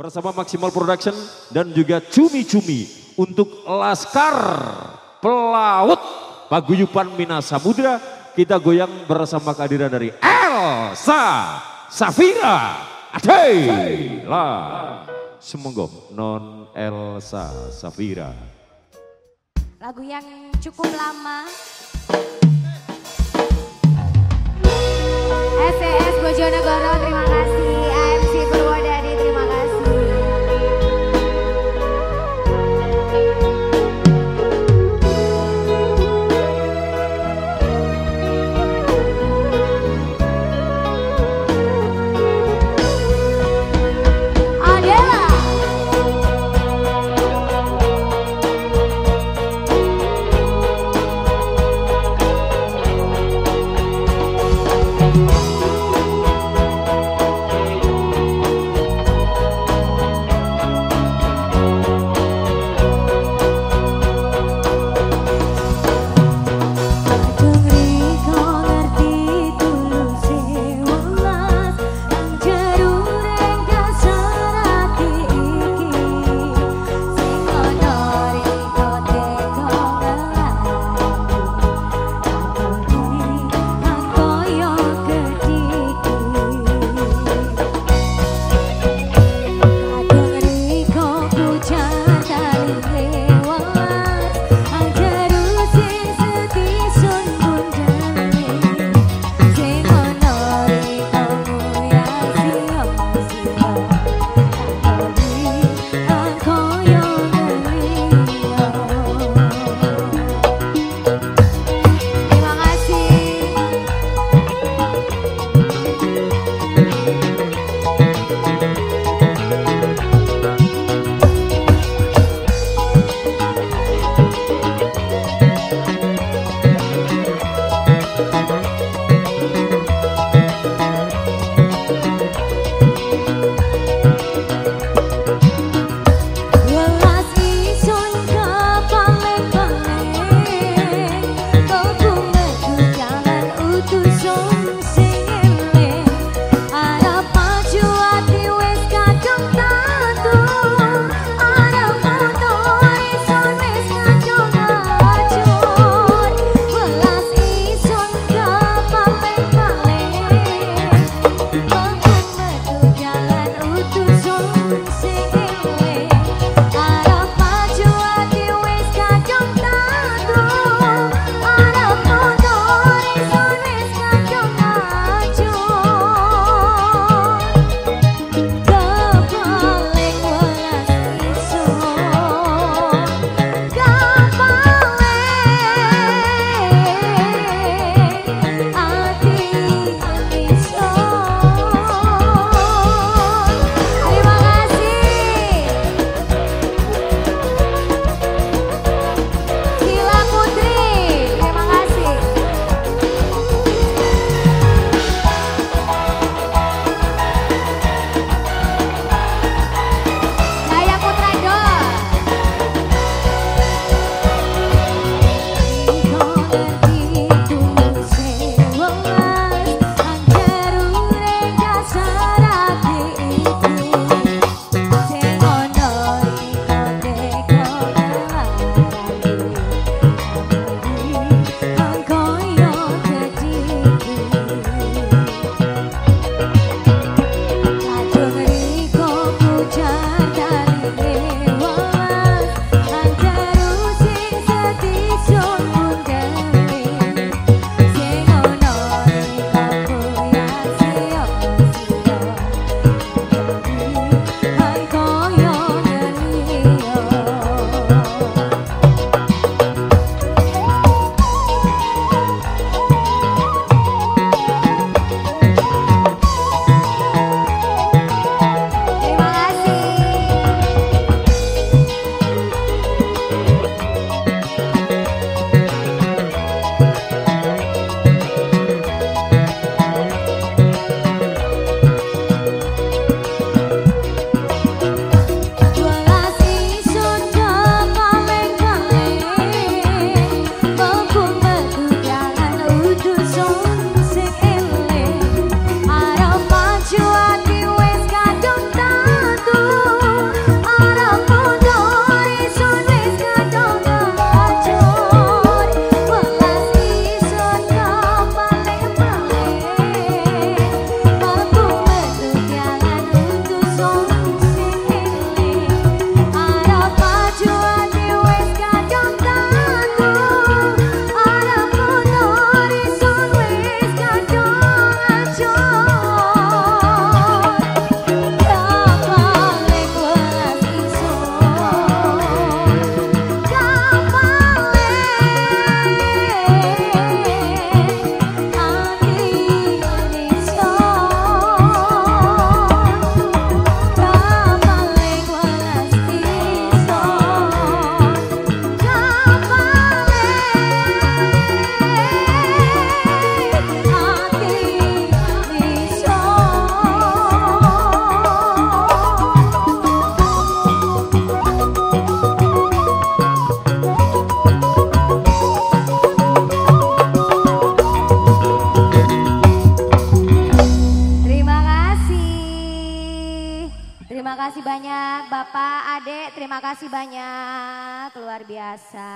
bersama Maximal Production dan juga Cumi-Cumi untuk Laskar Pelaut Paguyupan Mina Samudra kita goyang bersama kehadiran dari Elsa Safira. Adela Semoga non Elsa Safira. Lagu yang cukup lama. SES Bojonegoro terima kasih kasih banyak Bapak, Adek, terima kasih banyak. Luar biasa.